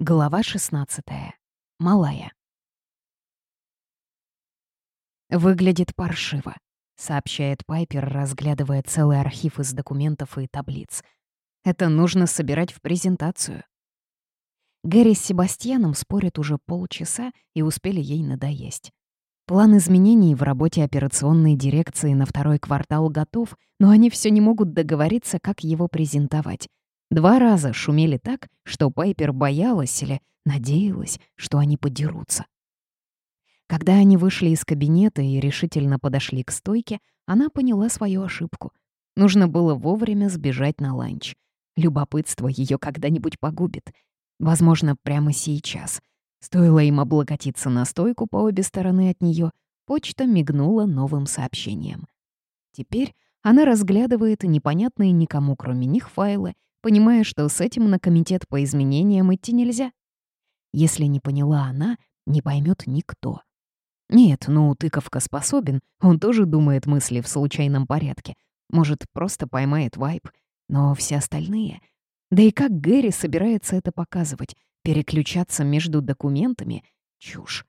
Глава 16. Малая. «Выглядит паршиво», — сообщает Пайпер, разглядывая целый архив из документов и таблиц. «Это нужно собирать в презентацию». Гэри с Себастьяном спорят уже полчаса и успели ей надоесть. План изменений в работе операционной дирекции на второй квартал готов, но они все не могут договориться, как его презентовать. Два раза шумели так, что Пайпер боялась или надеялась, что они подерутся. Когда они вышли из кабинета и решительно подошли к стойке, она поняла свою ошибку. Нужно было вовремя сбежать на ланч. Любопытство ее когда-нибудь погубит. Возможно, прямо сейчас. Стоило им облокотиться на стойку по обе стороны от нее, почта мигнула новым сообщением. Теперь она разглядывает непонятные никому, кроме них, файлы понимая, что с этим на комитет по изменениям идти нельзя. Если не поняла она, не поймет никто. Нет, ну, тыковка способен, он тоже думает мысли в случайном порядке. Может, просто поймает вайп. Но все остальные... Да и как Гэри собирается это показывать? Переключаться между документами? Чушь.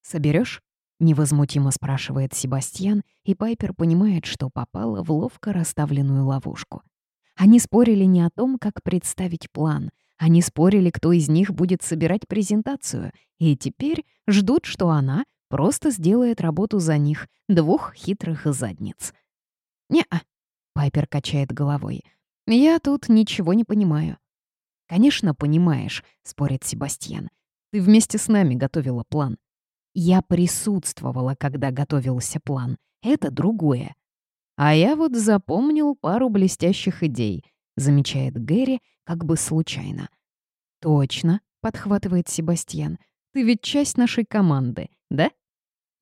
Соберешь? невозмутимо спрашивает Себастьян, и Пайпер понимает, что попала в ловко расставленную ловушку. Они спорили не о том, как представить план. Они спорили, кто из них будет собирать презентацию, и теперь ждут, что она просто сделает работу за них, двух хитрых задниц. «Не-а», — Пайпер качает головой, — «я тут ничего не понимаю». «Конечно, понимаешь», — спорит Себастьян. «Ты вместе с нами готовила план». «Я присутствовала, когда готовился план. Это другое. «А я вот запомнил пару блестящих идей», — замечает Гэри как бы случайно. «Точно», — подхватывает Себастьян. «Ты ведь часть нашей команды, да?»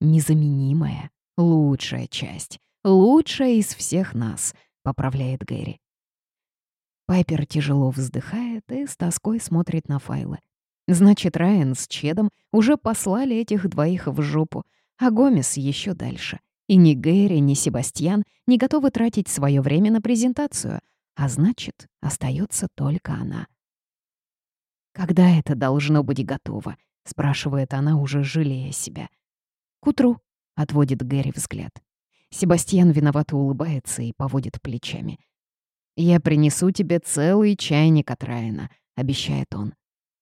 «Незаменимая, лучшая часть, лучшая из всех нас», — поправляет Гэри. Пайпер тяжело вздыхает и с тоской смотрит на файлы. Значит, Райан с Чедом уже послали этих двоих в жопу, а Гомес еще дальше. И ни Гэри, ни Себастьян не готовы тратить свое время на презентацию, а значит, остается только она. «Когда это должно быть готово?» — спрашивает она, уже жалея себя. «К утру», — отводит Гэри взгляд. Себастьян виновато улыбается и поводит плечами. «Я принесу тебе целый чайник от Райана», — обещает он.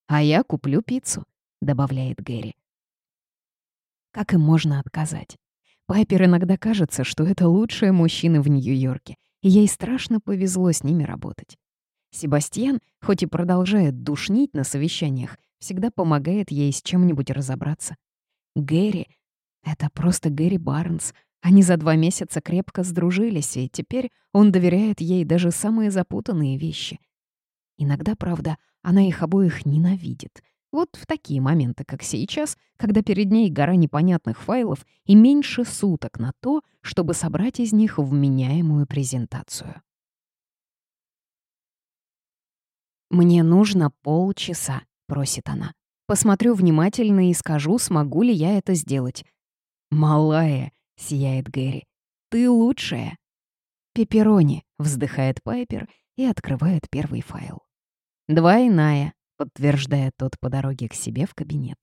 «А я куплю пиццу», — добавляет Гэри. Как им можно отказать? Пайпер иногда кажется, что это лучшие мужчины в Нью-Йорке, и ей страшно повезло с ними работать. Себастьян, хоть и продолжает душнить на совещаниях, всегда помогает ей с чем-нибудь разобраться. Гэри — это просто Гэри Барнс. Они за два месяца крепко сдружились, и теперь он доверяет ей даже самые запутанные вещи. Иногда, правда, она их обоих ненавидит — вот в такие моменты, как сейчас, когда перед ней гора непонятных файлов и меньше суток на то, чтобы собрать из них вменяемую презентацию. «Мне нужно полчаса», — просит она. «Посмотрю внимательно и скажу, смогу ли я это сделать». «Малая», — сияет Гэри, — «ты лучшая». «Пепперони», — вздыхает Пайпер и открывает первый файл. «Двойная», подтверждает тот по дороге к себе в кабинет.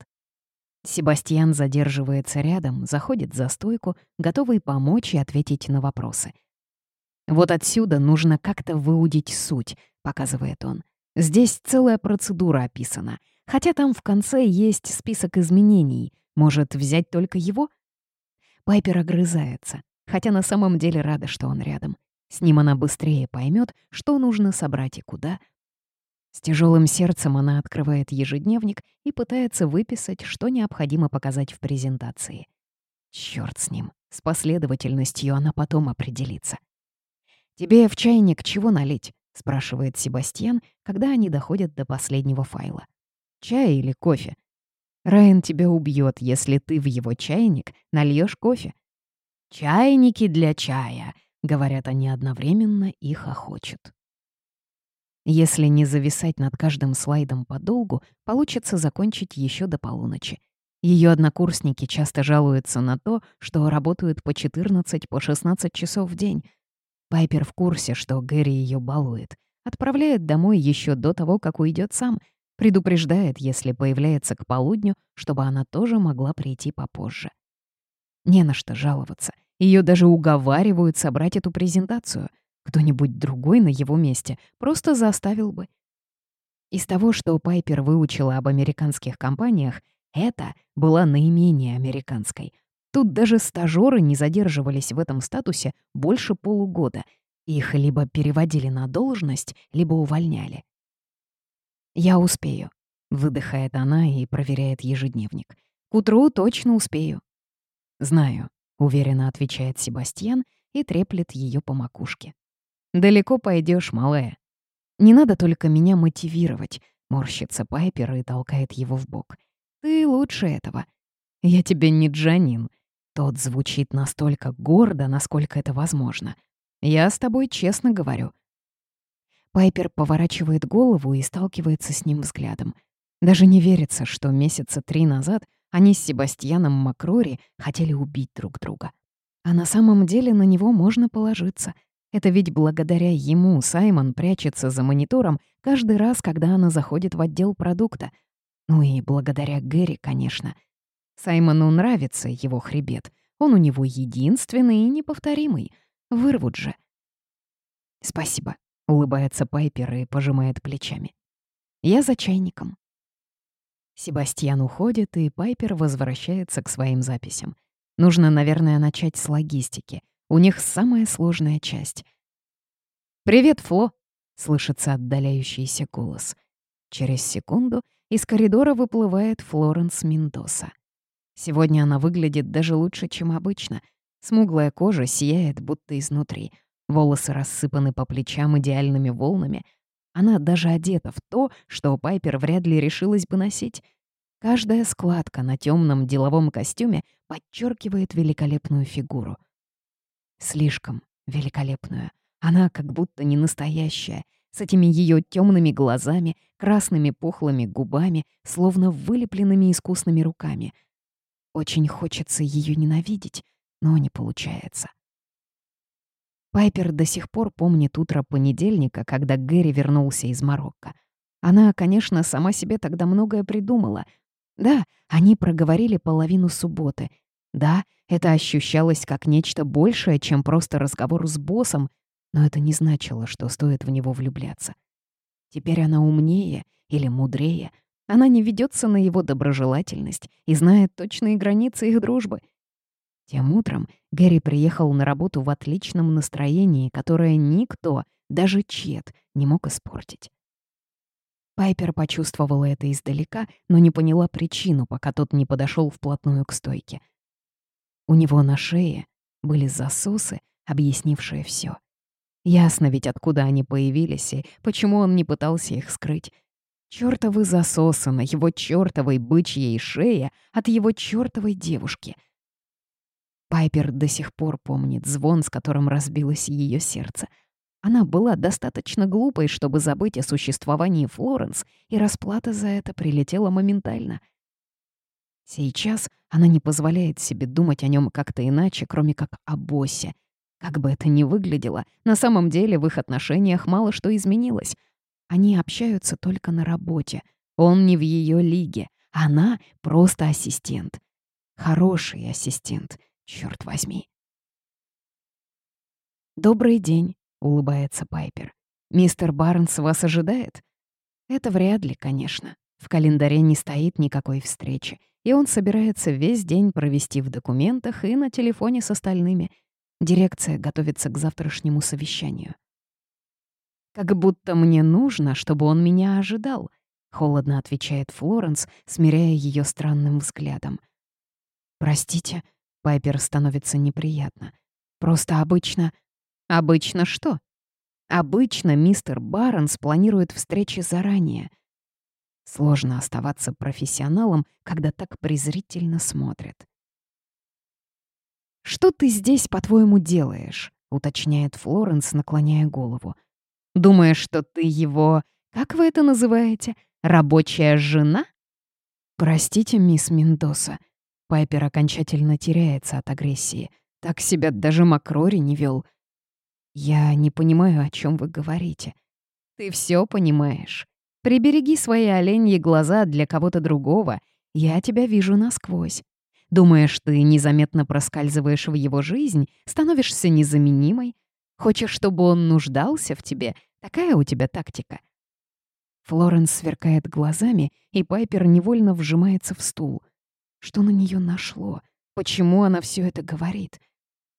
Себастьян задерживается рядом, заходит за стойку, готовый помочь и ответить на вопросы. «Вот отсюда нужно как-то выудить суть», — показывает он. «Здесь целая процедура описана, хотя там в конце есть список изменений. Может, взять только его?» Пайпер огрызается, хотя на самом деле рада, что он рядом. С ним она быстрее поймет, что нужно собрать и куда — с тяжелым сердцем она открывает ежедневник и пытается выписать, что необходимо показать в презентации. Черт с ним, с последовательностью она потом определится. «Тебе в чайник чего налить?» — спрашивает Себастьян, когда они доходят до последнего файла. «Чай или кофе?» «Райан тебя убьет, если ты в его чайник нальешь кофе». «Чайники для чая», — говорят они одновременно и хохочут. Если не зависать над каждым слайдом подолгу, получится закончить еще до полуночи. Ее однокурсники часто жалуются на то, что работают по 14 по 16 часов в день. Пайпер в курсе, что Гэри ее балует. Отправляет домой еще до того, как уйдет сам. Предупреждает, если появляется к полудню, чтобы она тоже могла прийти попозже. Не на что жаловаться. Ее даже уговаривают собрать эту презентацию. Кто-нибудь другой на его месте просто заставил бы. Из того, что Пайпер выучила об американских компаниях, это была наименее американской. Тут даже стажёры не задерживались в этом статусе больше полугода. Их либо переводили на должность, либо увольняли. «Я успею», — выдыхает она и проверяет ежедневник. «К утру точно успею». «Знаю», — уверенно отвечает Себастьян и треплет ее по макушке. «Далеко пойдешь, малая». «Не надо только меня мотивировать», — морщится Пайпер и толкает его в бок. «Ты лучше этого». «Я тебе не Джанин». Тот звучит настолько гордо, насколько это возможно. «Я с тобой честно говорю». Пайпер поворачивает голову и сталкивается с ним взглядом. Даже не верится, что месяца три назад они с Себастьяном Макрори хотели убить друг друга. А на самом деле на него можно положиться. Это ведь благодаря ему Саймон прячется за монитором каждый раз, когда она заходит в отдел продукта. Ну и благодаря Гэри, конечно. Саймону нравится его хребет. Он у него единственный и неповторимый. Вырвут же. «Спасибо», — улыбается Пайпер и пожимает плечами. «Я за чайником». Себастьян уходит, и Пайпер возвращается к своим записям. Нужно, наверное, начать с логистики. У них самая сложная часть. «Привет, Фло!» — слышится отдаляющийся голос. Через секунду из коридора выплывает Флоренс Мендоса. Сегодня она выглядит даже лучше, чем обычно. Смуглая кожа сияет, будто изнутри. Волосы рассыпаны по плечам идеальными волнами — она даже одета в то, что Пайпер вряд ли решилась бы носить. Каждая складка на темном деловом костюме подчеркивает великолепную фигуру. Слишком великолепную. Она как будто не настоящая, с этими ее темными глазами, красными пухлыми губами, словно вылепленными искусными руками. Очень хочется ее ненавидеть, но не получается. Пайпер до сих пор помнит утро понедельника, когда Гэри вернулся из Марокко. Она, конечно, сама себе тогда многое придумала. Да, они проговорили половину субботы. Да, это ощущалось как нечто большее, чем просто разговор с боссом, но это не значило, что стоит в него влюбляться. Теперь она умнее или мудрее. Она не ведется на его доброжелательность и знает точные границы их дружбы — тем утром Гэри приехал на работу в отличном настроении, которое никто, даже Чет, не мог испортить. Пайпер почувствовала это издалека, но не поняла причину, пока тот не подошел вплотную к стойке. У него на шее были засосы, объяснившие все. Ясно ведь, откуда они появились и почему он не пытался их скрыть. Чёртовы засосы на его чёртовой бычьей шее от его чёртовой девушки — Пайпер до сих пор помнит звон, с которым разбилось ее сердце. Она была достаточно глупой, чтобы забыть о существовании Флоренс, и расплата за это прилетела моментально. Сейчас она не позволяет себе думать о нем как-то иначе, кроме как о боссе. Как бы это ни выглядело, на самом деле в их отношениях мало что изменилось. Они общаются только на работе. Он не в ее лиге. Она просто ассистент. Хороший ассистент — Черт возьми. «Добрый день», — улыбается Пайпер. «Мистер Барнс вас ожидает?» Это вряд ли, конечно. В календаре не стоит никакой встречи, и он собирается весь день провести в документах и на телефоне с остальными. Дирекция готовится к завтрашнему совещанию. «Как будто мне нужно, чтобы он меня ожидал», — холодно отвечает Флоренс, смиряя ее странным взглядом. «Простите», Пайпер становится неприятно. Просто обычно... Обычно что? Обычно мистер Барнс планирует встречи заранее. Сложно оставаться профессионалом, когда так презрительно смотрят. «Что ты здесь, по-твоему, делаешь?» — уточняет Флоренс, наклоняя голову. «Думаешь, что ты его... Как вы это называете? Рабочая жена?» «Простите, мисс Мендоса», Пайпер окончательно теряется от агрессии. Так себя даже Макрори не вел. «Я не понимаю, о чем вы говорите». «Ты все понимаешь». Прибереги свои оленьи глаза для кого-то другого. Я тебя вижу насквозь. Думаешь, ты незаметно проскальзываешь в его жизнь, становишься незаменимой? Хочешь, чтобы он нуждался в тебе? Такая у тебя тактика. Флоренс сверкает глазами, и Пайпер невольно вжимается в стул. Что на нее нашло? Почему она все это говорит?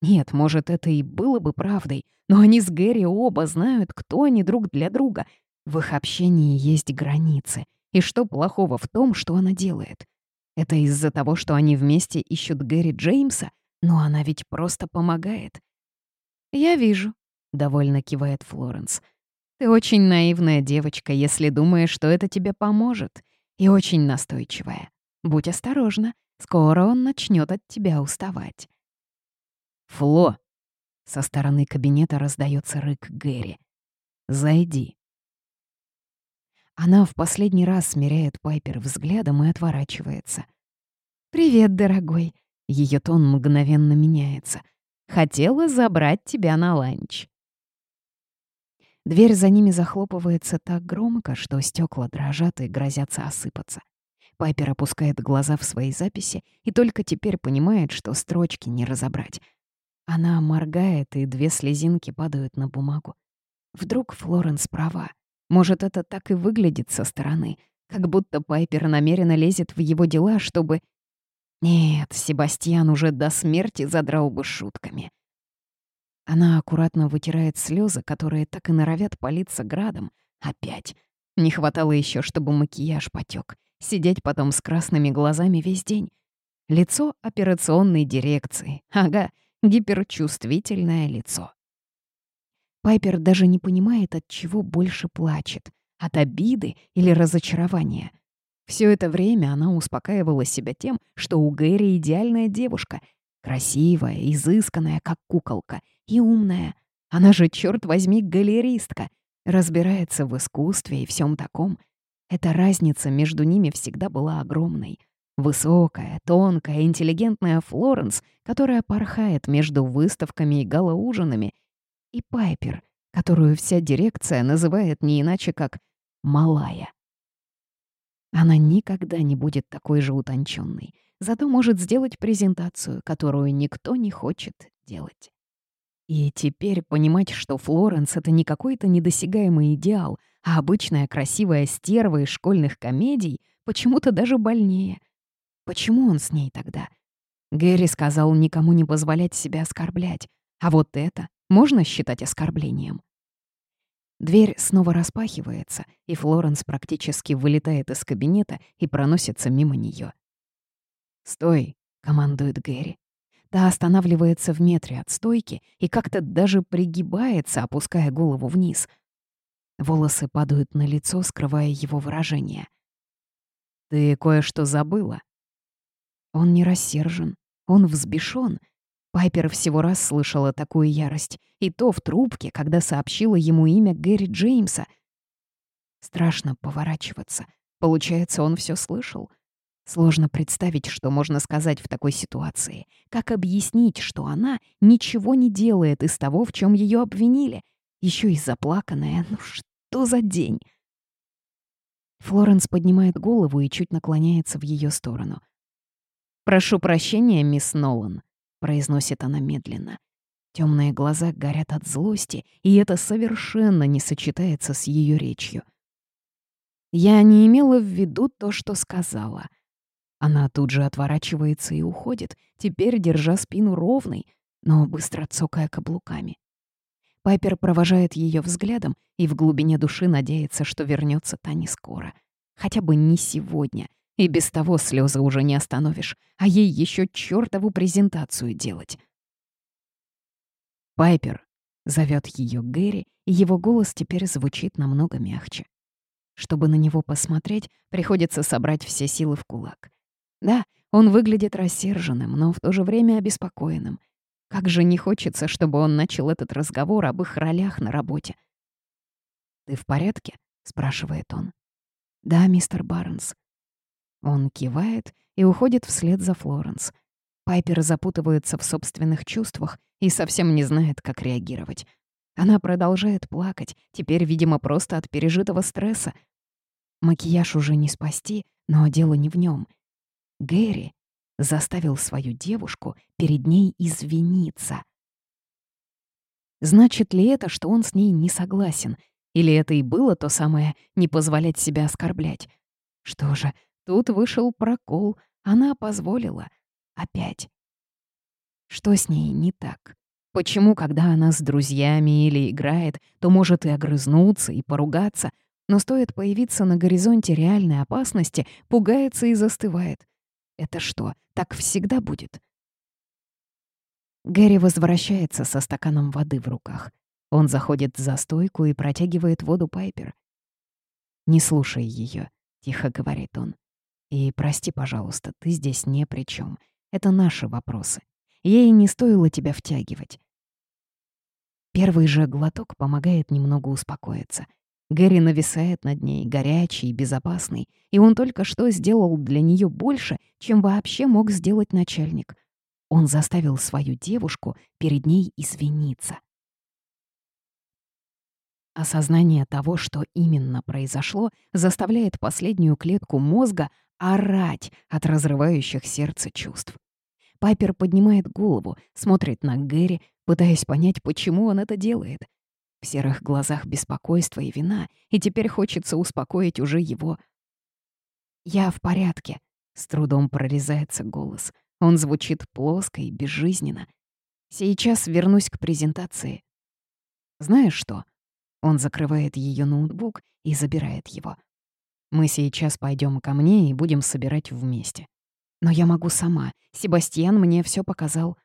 Нет, может, это и было бы правдой, но они с Гэри оба знают, кто они друг для друга. В их общении есть границы. И что плохого в том, что она делает? Это из-за того, что они вместе ищут Гэри Джеймса? Но она ведь просто помогает. «Я вижу», — довольно кивает Флоренс. «Ты очень наивная девочка, если думаешь, что это тебе поможет. И очень настойчивая. Будь осторожна, скоро он начнет от тебя уставать». «Фло!» — со стороны кабинета раздается рык Гэри. «Зайди». Она в последний раз смиряет Пайпер взглядом и отворачивается. «Привет, дорогой». Ее тон мгновенно меняется. «Хотела забрать тебя на ланч». Дверь за ними захлопывается так громко, что стекла дрожат и грозятся осыпаться. Пайпер опускает глаза в свои записи и только теперь понимает, что строчки не разобрать. Она моргает, и две слезинки падают на бумагу. Вдруг Флоренс права. Может, это так и выглядит со стороны, как будто Пайпер намеренно лезет в его дела, чтобы... Нет, Себастьян уже до смерти задрал бы шутками. Она аккуратно вытирает слезы, которые так и норовят палиться градом. Опять. Не хватало еще, чтобы макияж потек. Сидеть потом с красными глазами весь день. Лицо операционной дирекции. Ага, гиперчувствительное лицо. Пайпер даже не понимает, от чего больше плачет — от обиды или разочарования. Все это время она успокаивала себя тем, что у Гэри идеальная девушка, красивая, изысканная, как куколка, и умная. Она же, черт возьми, галеристка, разбирается в искусстве и всем таком. Эта разница между ними всегда была огромной. Высокая, тонкая, интеллигентная Флоренс, которая порхает между выставками и галоужинами, и Пайпер, которую вся дирекция называет не иначе как «малая». Она никогда не будет такой же утонченной, зато может сделать презентацию, которую никто не хочет делать. И теперь понимать, что Флоренс — это не какой-то недосягаемый идеал, а обычная красивая стерва из школьных комедий, почему-то даже больнее. Почему он с ней тогда? Гэри сказал никому не позволять себя оскорблять, а вот это можно считать оскорблением. Дверь снова распахивается, и Флоренс практически вылетает из кабинета и проносится мимо нее. «Стой!» — командует Гэри. Та останавливается в метре от стойки и как-то даже пригибается, опуская голову вниз. Волосы падают на лицо, скрывая его выражение. «Ты кое-что забыла?» Он не рассержен, он взбешен, Пайпер всего раз слышала такую ярость, и то в трубке, когда сообщила ему имя Гэри Джеймса. Страшно поворачиваться. Получается, он все слышал. Сложно представить, что можно сказать в такой ситуации. Как объяснить, что она ничего не делает из того, в чем ее обвинили? Еще и заплаканная. Ну что за день? Флоренс поднимает голову и чуть наклоняется в ее сторону. «Прошу прощения, мисс Нолан», произносит она медленно. Темные глаза горят от злости, и это совершенно не сочетается с ее речью. Я не имела в виду то, что сказала. Она тут же отворачивается и уходит, теперь держа спину ровной, но быстро цокая каблуками. Пайпер провожает ее взглядом и в глубине души надеется, что вернется та не скоро. Хотя бы не сегодня — и без того слезы уже не остановишь, а ей еще чертову презентацию делать. «Пайпер», — зовет ее Гэри, и его голос теперь звучит намного мягче. Чтобы на него посмотреть, приходится собрать все силы в кулак. Да, он выглядит рассерженным, но в то же время обеспокоенным. Как же не хочется, чтобы он начал этот разговор об их ролях на работе. «Ты в порядке?» — спрашивает он. «Да, мистер Барнс», он кивает и уходит вслед за Флоренс. Пайпер запутывается в собственных чувствах и совсем не знает, как реагировать. Она продолжает плакать, теперь, видимо, просто от пережитого стресса. Макияж уже не спасти, но дело не в нем. Гэри заставил свою девушку перед ней извиниться. Значит ли это, что он с ней не согласен? Или это и было то самое «не позволять себя оскорблять»? Что же, тут вышел прокол, она позволила. Опять. Что с ней не так? Почему, когда она с друзьями или играет, то может и огрызнуться, и поругаться, но стоит появиться на горизонте реальной опасности, пугается и застывает? Это что, так всегда будет? Гэри возвращается со стаканом воды в руках. Он заходит за стойку и протягивает воду Пайпер. «Не слушай ее, тихо говорит он. «И прости, пожалуйста, ты здесь не при чем. Это наши вопросы. Ей не стоило тебя втягивать. Первый же глоток помогает немного успокоиться. Гэри нависает над ней, горячий и безопасный, и он только что сделал для нее больше, чем вообще мог сделать начальник. Он заставил свою девушку перед ней извиниться. Осознание того, что именно произошло, заставляет последнюю клетку мозга орать от разрывающих сердце чувств. Пайпер поднимает голову, смотрит на Гэри, пытаясь понять, почему он это делает. В серых глазах беспокойство и вина, и теперь хочется успокоить уже его. «Я в порядке», — с трудом прорезается голос. Он звучит плоско и безжизненно. «Сейчас вернусь к презентации». «Знаешь что?» Он закрывает ее ноутбук и забирает его. «Мы сейчас пойдем ко мне и будем собирать вместе. Но я могу сама. Себастьян мне все показал.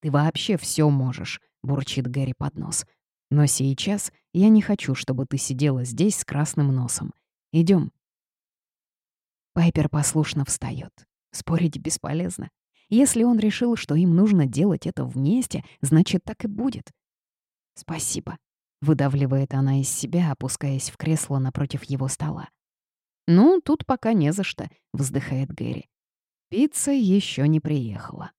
Ты вообще все можешь, бурчит Гэри под нос. Но сейчас я не хочу, чтобы ты сидела здесь с красным носом. Идем. Пайпер послушно встает. Спорить бесполезно. Если он решил, что им нужно делать это вместе, значит, так и будет. «Спасибо», — выдавливает она из себя, опускаясь в кресло напротив его стола. «Ну, тут пока не за что», — вздыхает Гэри. Пицца еще не приехала.